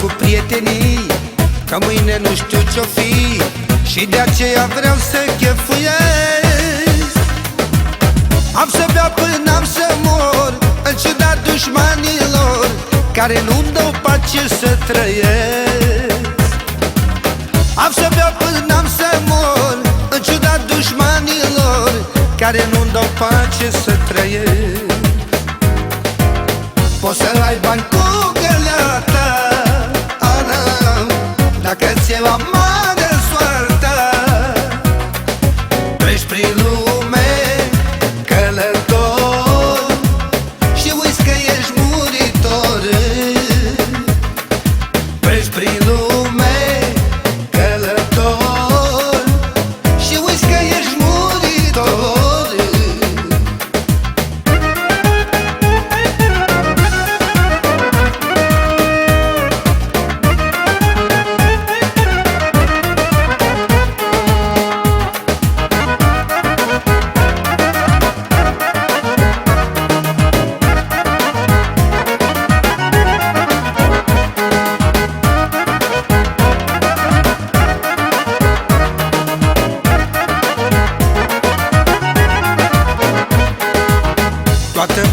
cu prietenii Că mâine nu știu ce-o fi. Și de aceea vreau să chefuiesc. Am să beau până am să mor În ciuda dușmanilor Care nu-mi dau pace să trăiesc. Am să beau până am să mor În ciuda dușmanilor Care nu-mi dau pace să trăiesc mother.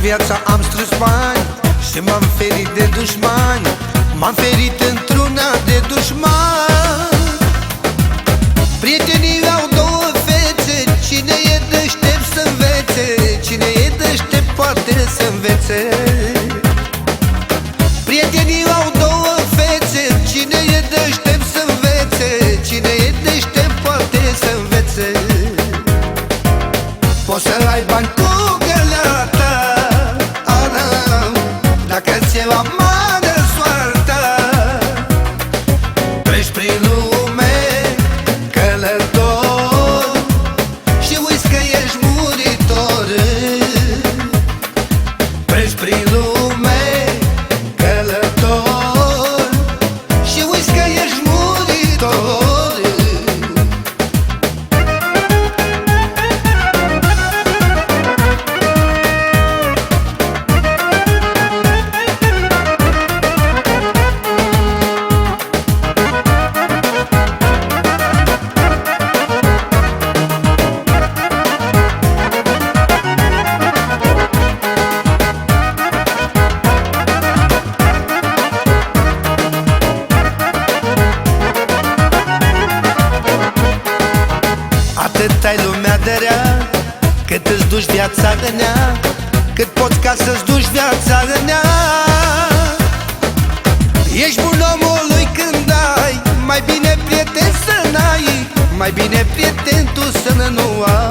Viața am strâns bani Și m-am ferit de dușmani M-am ferit într-una de dușmani Prietenii au două fețe Cine e deștept să învețe Cine e deștept poate să învețe. Prietenii au două fețe Cine e deștept să învețe Cine e deștept poate să învețe. Poți să ai bani viața în ea Cât poți ca să-ți duci viața în ea Ești bun omului când ai Mai bine prieten să n-ai Mai bine prieten tu să nu ai